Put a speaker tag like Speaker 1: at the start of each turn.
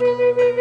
Speaker 1: Müzik